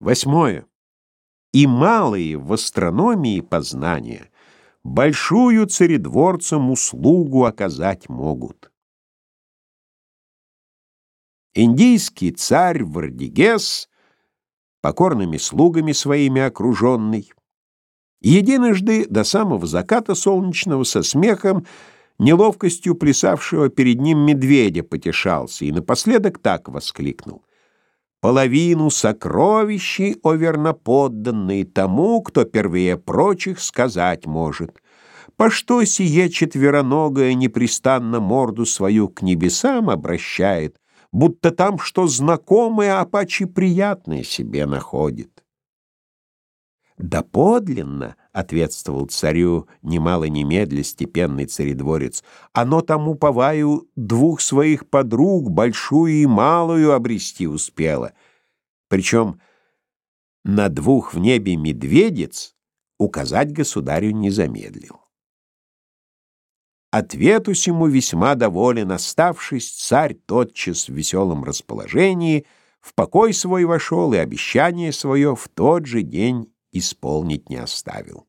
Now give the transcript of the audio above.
Восьмое. И малые в астрономии познания большую царедворцам услугу оказать могут. Индийский царь Вардигес, покорными слугами своими окруженный, единожды до самого заката солнечного со смехом неловкостью плясавшего перед ним медведя потешался и напоследок так воскликнул. «Половину сокровищей, о верноподданные, тому, кто первее прочих сказать может. По что сие четвероногое непрестанно морду свою к небесам обращает, будто там что знакомое, а паче приятное себе находит?» «Да подлинно!» — ответствовал царю, немало немедля степенный царедворец. «Оно тому, поваю, двух своих подруг, большую и малую, обрести успело. Причем на двух в небе медведец указать государю не замедлил». Ответу сему весьма доволен, оставшись, царь тотчас в веселом расположении в покой свой вошел и обещание свое в тот же день исполнить не оставил.